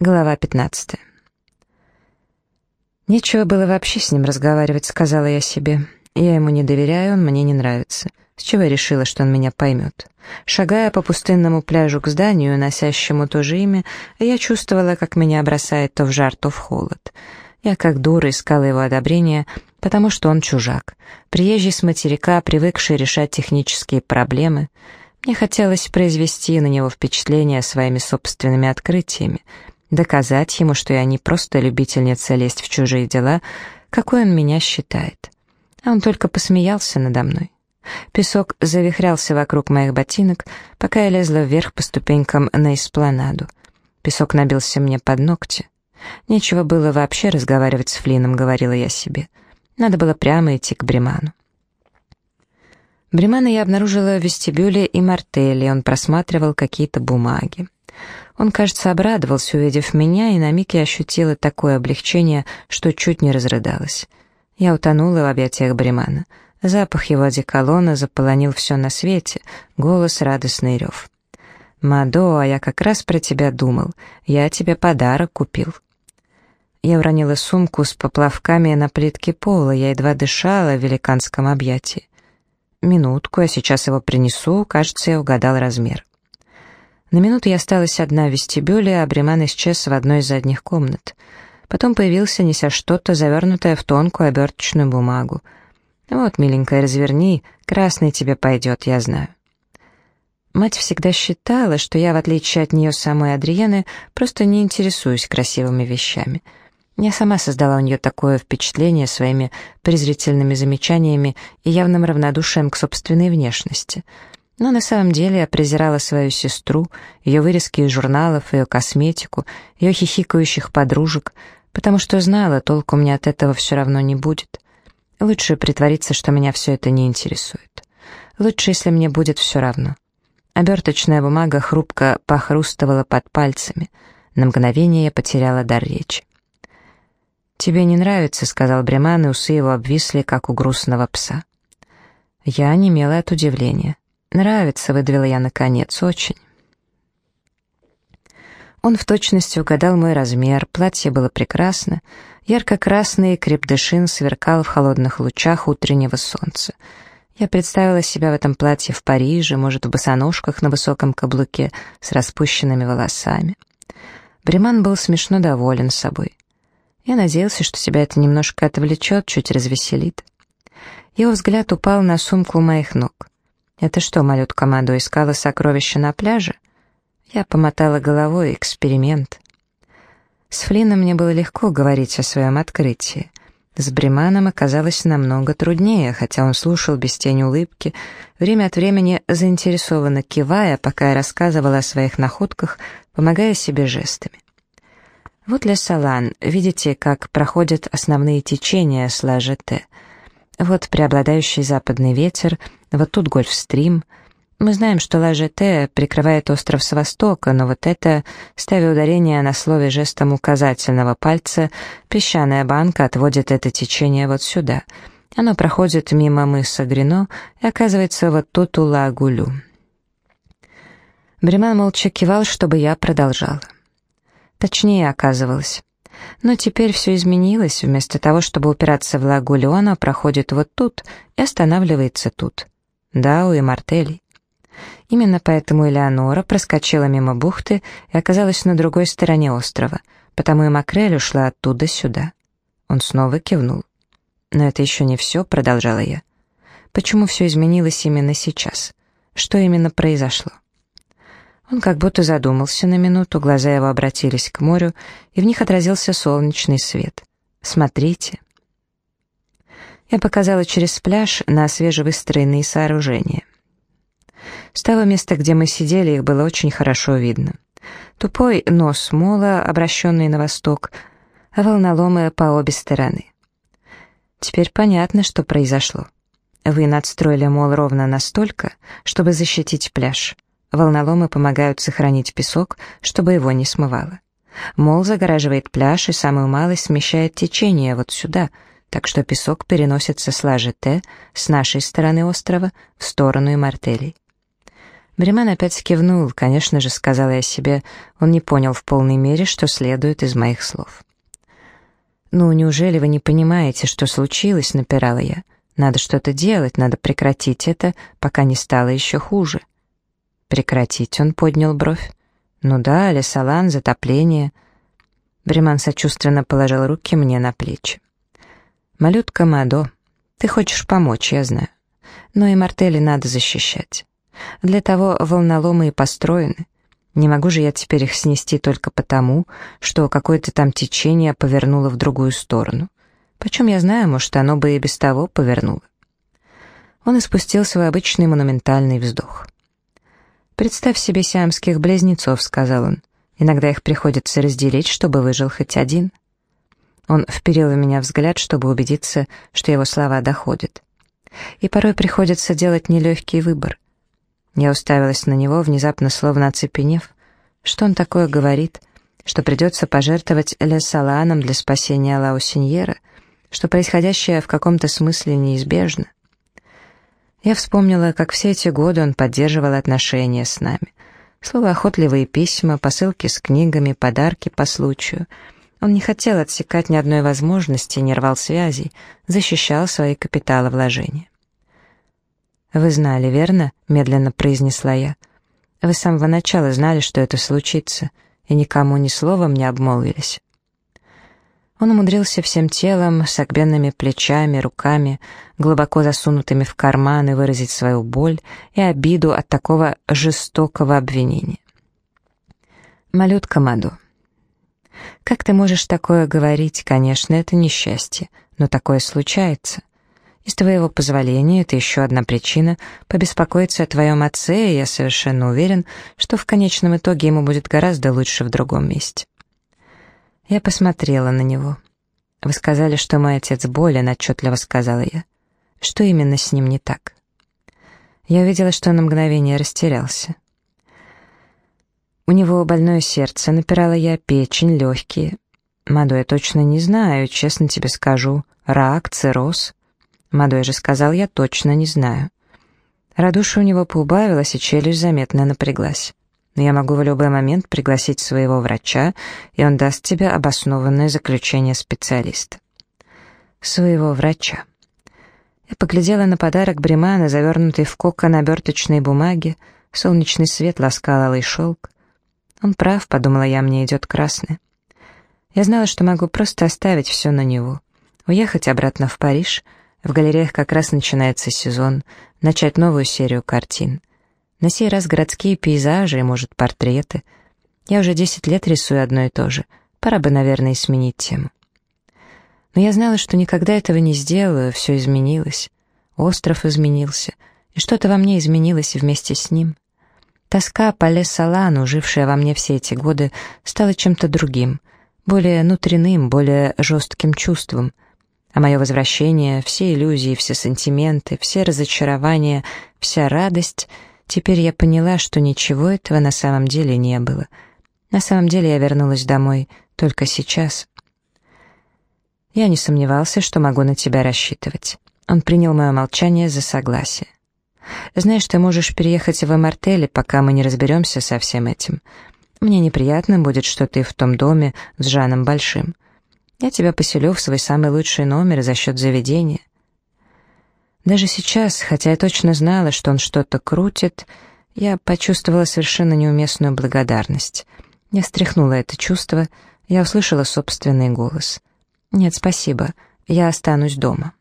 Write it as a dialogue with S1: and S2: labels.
S1: Глава 15. «Нечего было вообще с ним разговаривать», — сказала я себе. «Я ему не доверяю, он мне не нравится. С чего я решила, что он меня поймет?» Шагая по пустынному пляжу к зданию, носящему то же имя, я чувствовала, как меня бросает то в жар, то в холод. Я как дура искала его одобрения, потому что он чужак, приезжий с материка, привыкший решать технические проблемы. Мне хотелось произвести на него впечатление своими собственными открытиями — доказать ему, что я не просто любительница лезть в чужие дела, какой он меня считает. А он только посмеялся надо мной. Песок завихрялся вокруг моих ботинок, пока я лезла вверх по ступенькам на эспланаду. Песок набился мне под ногти. Нечего было вообще разговаривать с Флином, говорила я себе. Надо было прямо идти к Бреману. Бремана я обнаружила в вестибюле и мартеле, он просматривал какие-то бумаги. Он, кажется, обрадовался, увидев меня, и на миг я ощутила такое облегчение, что чуть не разрыдалась. Я утонула в объятиях Бремана. Запах его одеколона заполонил все на свете, голос радостный рев. «Мадо, а я как раз про тебя думал. Я тебе подарок купил». Я уронила сумку с поплавками на плитке пола, я едва дышала в великанском объятии. «Минутку, я сейчас его принесу, кажется, я угадал размер». На минуту я осталась одна в вестибюле, а Бреман исчез в одной из задних комнат. Потом появился, неся что-то, завернутое в тонкую оберточную бумагу. «Вот, миленькая, разверни, красный тебе пойдет, я знаю». Мать всегда считала, что я, в отличие от нее самой Адриены, просто не интересуюсь красивыми вещами. Я сама создала у нее такое впечатление своими презрительными замечаниями и явным равнодушием к собственной внешности — но на самом деле я презирала свою сестру, ее вырезки из журналов, ее косметику, ее хихикающих подружек, потому что знала, толку мне от этого все равно не будет. Лучше притвориться, что меня все это не интересует. Лучше, если мне будет все равно. Оберточная бумага хрупко похрустывала под пальцами. На мгновение я потеряла дар речи. «Тебе не нравится», — сказал Бреман, и усы его обвисли, как у грустного пса. Я онемела от удивления. «Нравится», — выдавила я наконец, — «очень». Он в точности угадал мой размер, платье было прекрасно, ярко-красный крепдышин сверкал в холодных лучах утреннего солнца. Я представила себя в этом платье в Париже, может, в босоножках на высоком каблуке с распущенными волосами. Бреман был смешно доволен собой. Я надеялся, что себя это немножко отвлечет, чуть развеселит. Его взгляд упал на сумку у моих ног. «Это что, малютка Мадо искала сокровища на пляже?» Я помотала головой, эксперимент. С Флином мне было легко говорить о своем открытии. С Бреманом оказалось намного труднее, хотя он слушал без тени улыбки, время от времени заинтересованно кивая, пока я рассказывала о своих находках, помогая себе жестами. Вот Ле Салан, видите, как проходят основные течения с Ла Т. Вот преобладающий западный ветер, вот тут Гольфстрим. Мы знаем, что Ла-ЖТ прикрывает остров с востока, но вот это, ставя ударение на слове жестом указательного пальца, песчаная банка отводит это течение вот сюда. Оно проходит мимо мыса Грино и оказывается вот тут у Ла-Гулю. Бреман молча кивал, чтобы я продолжала. Точнее оказывалось. Но теперь все изменилось. Вместо того, чтобы упираться в лагулю, оно проходит вот тут и останавливается тут. Да, у Мартелей. Именно поэтому Элеонора проскочила мимо бухты и оказалась на другой стороне острова, потому и Макрель ушла оттуда сюда. Он снова кивнул. «Но это еще не все», — продолжала я. «Почему все изменилось именно сейчас? Что именно произошло?» Он как будто задумался на минуту, глаза его обратились к морю, и в них отразился солнечный свет. «Смотрите». Я показала через пляж на свежевыстроенные сооружения. С того места, где мы сидели, их было очень хорошо видно. Тупой нос мола, обращенный на восток, а волноломы по обе стороны. Теперь понятно, что произошло. Вы надстроили мол ровно настолько, чтобы защитить пляж. Волноломы помогают сохранить песок, чтобы его не смывало. Мол загораживает пляж и самую малость смещает течение вот сюда, так что песок переносится с лажи Т с нашей стороны острова в сторону Имартелей. Бреман опять кивнул, конечно же, сказала я себе, он не понял в полной мере, что следует из моих слов. «Ну, неужели вы не понимаете, что случилось?» — напирала я. «Надо что-то делать, надо прекратить это, пока не стало еще хуже». «Прекратить?» — он поднял бровь. «Ну да, лесолан, затопление». Бреман сочувственно положил руки мне на плечи. «Малютка Мадо, ты хочешь помочь, я знаю. Но и мартели надо защищать. Для того волноломы и построены. Не могу же я теперь их снести только потому, что какое-то там течение повернуло в другую сторону. Почем я знаю, может, оно бы и без того повернуло. Он испустил свой обычный монументальный вздох. «Представь себе сиамских близнецов», — сказал он. «Иногда их приходится разделить, чтобы выжил хоть один». Он вперил в меня взгляд, чтобы убедиться, что его слова доходят. И порой приходится делать нелегкий выбор. Я уставилась на него, внезапно словно оцепенев. Что он такое говорит? Что придется пожертвовать Лесаланом для спасения Лаусиньера? Что происходящее в каком-то смысле неизбежно? Я вспомнила, как все эти годы он поддерживал отношения с нами. Слово охотливые письма, посылки с книгами, подарки по случаю. Он не хотел отсекать ни одной возможности, не рвал связей, защищал свои капиталовложения. «Вы знали, верно?» — медленно произнесла я. «Вы с самого начала знали, что это случится, и никому ни словом не обмолвились». Он умудрился всем телом, с огбенными плечами, руками, глубоко засунутыми в карманы, выразить свою боль и обиду от такого жестокого обвинения. «Малютка Маду, как ты можешь такое говорить? Конечно, это несчастье, но такое случается. И с твоего позволения это еще одна причина побеспокоиться о твоем отце, и я совершенно уверен, что в конечном итоге ему будет гораздо лучше в другом месте. Я посмотрела на него. «Вы сказали, что мой отец болен», — отчетливо сказала я. «Что именно с ним не так?» Я увидела, что на мгновение растерялся. «У него больное сердце», — напирала я, — «печень, легкие». «Маду, я точно не знаю, честно тебе скажу. Рак, цирроз». Мадой же сказал, я точно не знаю. Радуша у него поубавилась, и челюсть заметно напряглась. Но я могу в любой момент пригласить своего врача, и он даст тебе обоснованное заключение специалиста. Своего врача. Я поглядела на подарок Бремана, завернутый в кокон оберточной бумаги, солнечный свет ласкал алый шелк. Он прав, подумала я, мне идет красное. Я знала, что могу просто оставить все на него, уехать обратно в Париж — в галереях как раз начинается сезон, начать новую серию картин. На сей раз городские пейзажи и, может, портреты. Я уже десять лет рисую одно и то же. Пора бы, наверное, сменить тему. Но я знала, что никогда этого не сделаю, все изменилось. Остров изменился, и что-то во мне изменилось вместе с ним. Тоска по Лесалану, жившая во мне все эти годы, стала чем-то другим, более внутренним, более жестким чувством — а мое возвращение, все иллюзии, все сантименты, все разочарования, вся радость, теперь я поняла, что ничего этого на самом деле не было. На самом деле я вернулась домой только сейчас. Я не сомневался, что могу на тебя рассчитывать. Он принял мое молчание за согласие. Знаешь, ты можешь переехать в Мартеле, пока мы не разберемся со всем этим. Мне неприятно будет, что ты в том доме с Жаном Большим. Я тебя поселю в свой самый лучший номер за счет заведения. Даже сейчас, хотя я точно знала, что он что-то крутит, я почувствовала совершенно неуместную благодарность. Я стряхнула это чувство, я услышала собственный голос. «Нет, спасибо, я останусь дома».